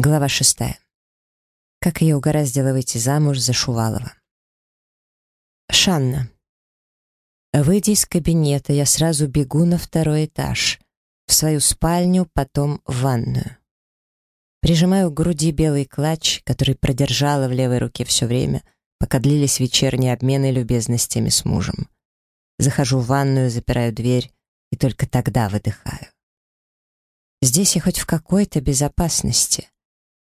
Глава шестая. Как ее угораздило выйти замуж за Шувалова. Шанна. Выйдя из кабинета, я сразу бегу на второй этаж, в свою спальню, потом в ванную. Прижимаю к груди белый клатч, который продержала в левой руке все время, пока длились вечерние обмены любезностями с мужем. Захожу в ванную, запираю дверь и только тогда выдыхаю. Здесь я хоть в какой-то безопасности.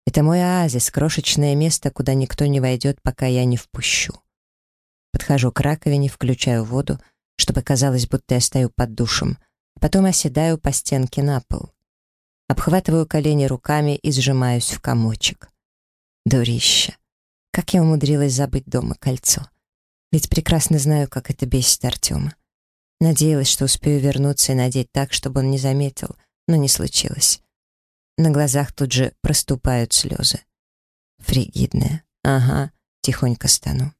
Это мой оазис, крошечное место, куда никто не войдет, пока я не впущу. Подхожу к раковине, включаю воду, чтобы казалось, будто я стою под душем, а потом оседаю по стенке на пол. Обхватываю колени руками и сжимаюсь в комочек. Дурище. Как я умудрилась забыть дома кольцо. Ведь прекрасно знаю, как это бесит Артема. Надеялась, что успею вернуться и надеть так, чтобы он не заметил, но не случилось. На глазах тут же проступают слезы. Фригидная. Ага, тихонько стану.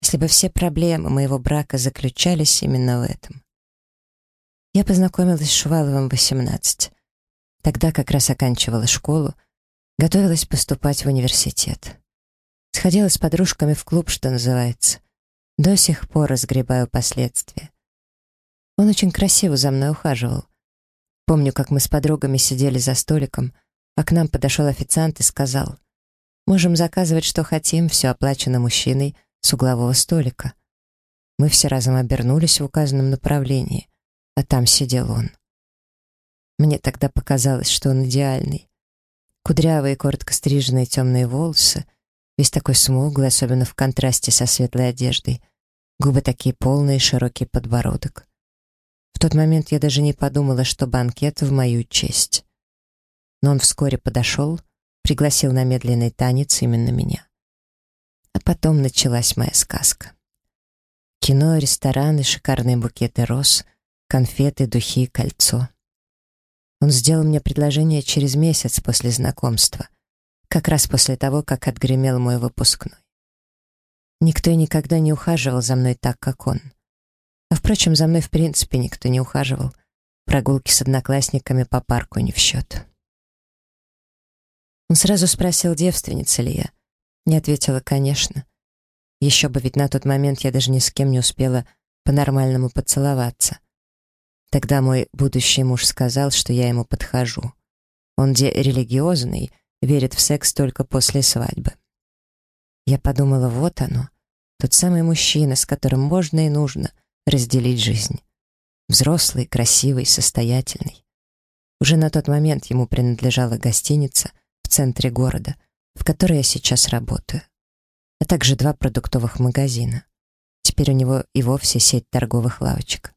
Если бы все проблемы моего брака заключались именно в этом. Я познакомилась с Шуваловым в 18. Тогда как раз оканчивала школу, готовилась поступать в университет. Сходила с подружками в клуб, что называется. До сих пор разгребаю последствия. Он очень красиво за мной ухаживал. Помню, как мы с подругами сидели за столиком, а к нам подошел официант и сказал, «Можем заказывать, что хотим, все оплачено мужчиной с углового столика». Мы все разом обернулись в указанном направлении, а там сидел он. Мне тогда показалось, что он идеальный. Кудрявые, коротко стриженные темные волосы, весь такой смуглый, особенно в контрасте со светлой одеждой, губы такие полные, широкий подбородок. Тот момент я даже не подумала, что банкет в мою честь. Но он вскоре подошел, пригласил на медленный танец именно меня. А потом началась моя сказка. Кино, рестораны, шикарные букеты роз, конфеты, духи, кольцо. Он сделал мне предложение через месяц после знакомства, как раз после того, как отгремел мой выпускной. Никто и никогда не ухаживал за мной так, как он. А, впрочем, за мной в принципе никто не ухаживал. Прогулки с одноклассниками по парку не в счет. Он сразу спросил, девственница ли я. Не ответила, конечно. Еще бы, ведь на тот момент я даже ни с кем не успела по-нормальному поцеловаться. Тогда мой будущий муж сказал, что я ему подхожу. Он где религиозный, верит в секс только после свадьбы. Я подумала, вот оно, тот самый мужчина, с которым можно и нужно — разделить жизнь. Взрослый, красивый, состоятельный. Уже на тот момент ему принадлежала гостиница в центре города, в которой я сейчас работаю, а также два продуктовых магазина. Теперь у него и вовсе сеть торговых лавочек.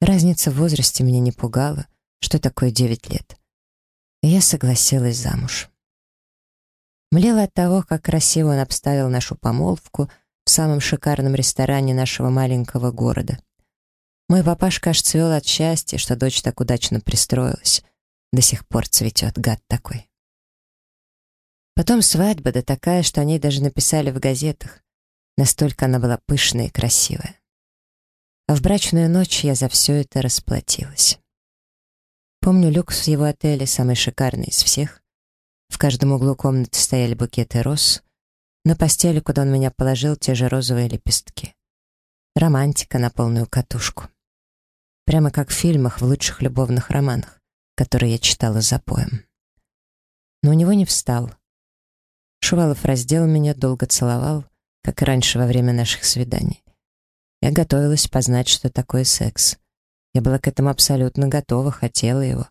Разница в возрасте меня не пугала, что такое девять лет. И я согласилась замуж. Млела от того, как красиво он обставил нашу помолвку — в самом шикарном ресторане нашего маленького города. Мой папашка аж цвел от счастья, что дочь так удачно пристроилась. До сих пор цветет, гад такой. Потом свадьба, да такая, что о ней даже написали в газетах. Настолько она была пышная и красивая. А в брачную ночь я за все это расплатилась. Помню люкс в его отеле, самый шикарный из всех. В каждом углу комнаты стояли букеты роз — на постели, куда он меня положил, те же розовые лепестки. Романтика на полную катушку. Прямо как в фильмах, в лучших любовных романах, которые я читала за поем. Но у него не встал. Шувалов раздел меня, долго целовал, как и раньше во время наших свиданий. Я готовилась познать, что такое секс. Я была к этому абсолютно готова, хотела его.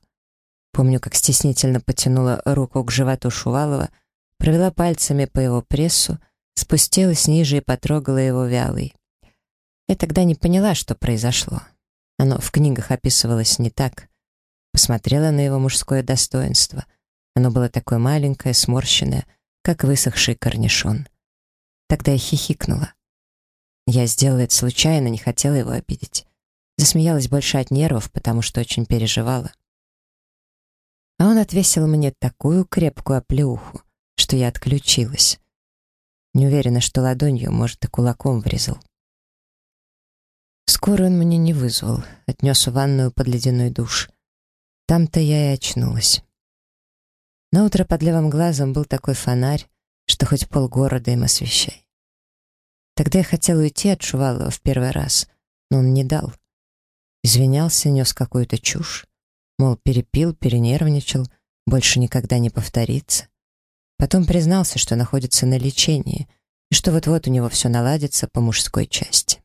Помню, как стеснительно потянула руку к животу Шувалова — провела пальцами по его прессу, спустилась ниже и потрогала его вялый. Я тогда не поняла, что произошло. Оно в книгах описывалось не так. Посмотрела на его мужское достоинство. Оно было такое маленькое, сморщенное, как высохший корнишон. Тогда я хихикнула. Я сделала это случайно, не хотела его обидеть. Засмеялась больше от нервов, потому что очень переживала. А он отвесил мне такую крепкую оплеуху, что я отключилась. Не уверена, что ладонью, может, и кулаком врезал. Скоро он мне не вызвал, отнес в ванную под ледяной душ. Там-то я и очнулась. На утро под левым глазом был такой фонарь, что хоть полгорода им освещай. Тогда я хотел уйти от Шувалова в первый раз, но он не дал. Извинялся, нес какую-то чушь, мол, перепил, перенервничал, больше никогда не повторится. Потом признался, что находится на лечении и что вот-вот у него все наладится по мужской части.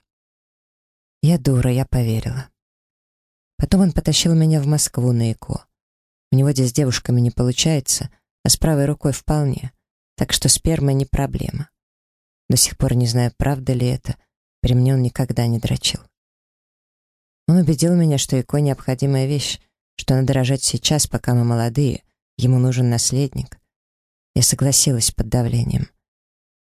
Я дура, я поверила. Потом он потащил меня в Москву на ЭКО. У него здесь с девушками не получается, а с правой рукой вполне, так что сперма не проблема. До сих пор не знаю, правда ли это, при мне он никогда не дрочил. Он убедил меня, что ЭКО — необходимая вещь, что надо рожать сейчас, пока мы молодые, ему нужен наследник. Я согласилась под давлением.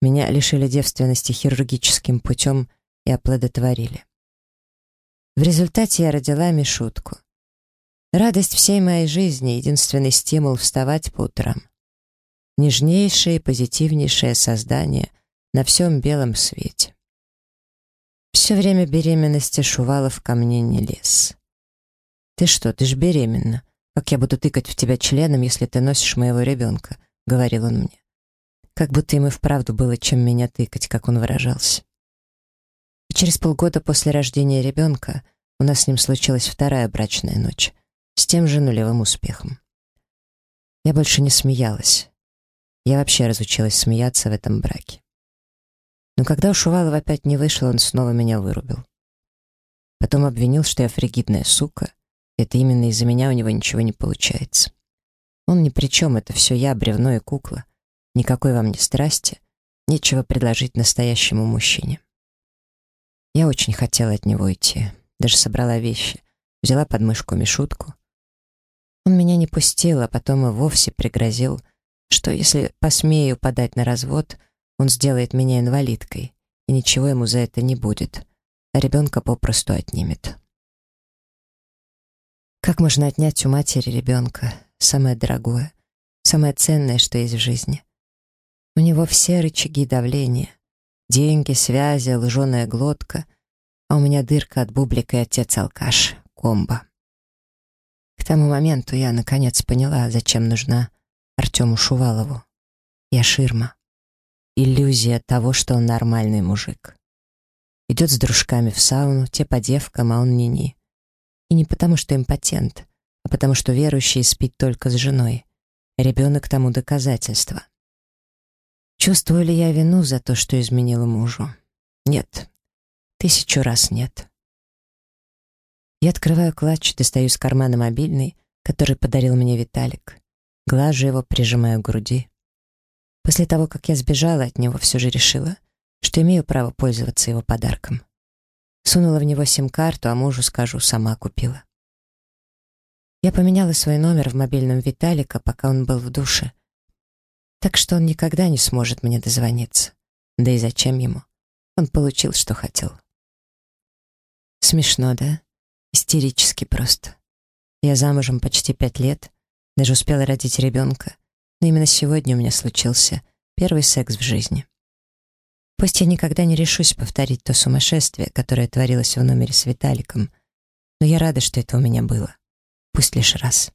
Меня лишили девственности хирургическим путем и оплодотворили. В результате я родила Мишутку. Радость всей моей жизни — единственный стимул вставать по утрам. Нежнейшее и позитивнейшее создание на всем белом свете. Все время беременности Шувалов ко мне не лез. «Ты что, ты ж беременна. Как я буду тыкать в тебя членом, если ты носишь моего ребенка?» — говорил он мне. Как будто ему вправду было чем меня тыкать, как он выражался. И через полгода после рождения ребенка у нас с ним случилась вторая брачная ночь с тем же нулевым успехом. Я больше не смеялась. Я вообще разучилась смеяться в этом браке. Но когда у Шувалова опять не вышло, он снова меня вырубил. Потом обвинил, что я фригидная сука. Это именно из-за меня у него ничего не получается. Он ни при чем, это все я, бревно и кукла. Никакой вам не страсти, нечего предложить настоящему мужчине. Я очень хотела от него уйти, даже собрала вещи, взяла под мышку Мишутку. Он меня не пустил, а потом и вовсе пригрозил, что если посмею подать на развод — он сделает меня инвалидкой, и ничего ему за это не будет, а ребенка попросту отнимет. Как можно отнять у матери ребенка самое дорогое, самое ценное, что есть в жизни? У него все рычаги давления, деньги, связи, лженая глотка, а у меня дырка от бублика и отец-алкаш, комбо. К тому моменту я наконец поняла, зачем нужна Артему Шувалову. Я ширма иллюзия того, что он нормальный мужик. Идет с дружками в сауну, те по девкам, а он не-не. И не потому, что импотент, а потому, что верующий спит только с женой. Ребенок тому доказательство. Чувствую ли я вину за то, что изменила мужу? Нет. Тысячу раз нет. Я открываю клатч, достаю из кармана мобильный, который подарил мне Виталик. Глажу его, прижимаю к груди. После того, как я сбежала от него, все же решила, что имею право пользоваться его подарком. Сунула в него сим-карту, а мужу скажу, сама купила. Я поменяла свой номер в мобильном Виталика, пока он был в душе. Так что он никогда не сможет мне дозвониться. Да и зачем ему? Он получил, что хотел. Смешно, да? Истерически просто. Я замужем почти пять лет, даже успела родить ребенка, но именно сегодня у меня случился первый секс в жизни. Пусть я никогда не решусь повторить то сумасшествие, которое творилось в номере с Виталиком, но я рада, что это у меня было. Пусть лишь раз.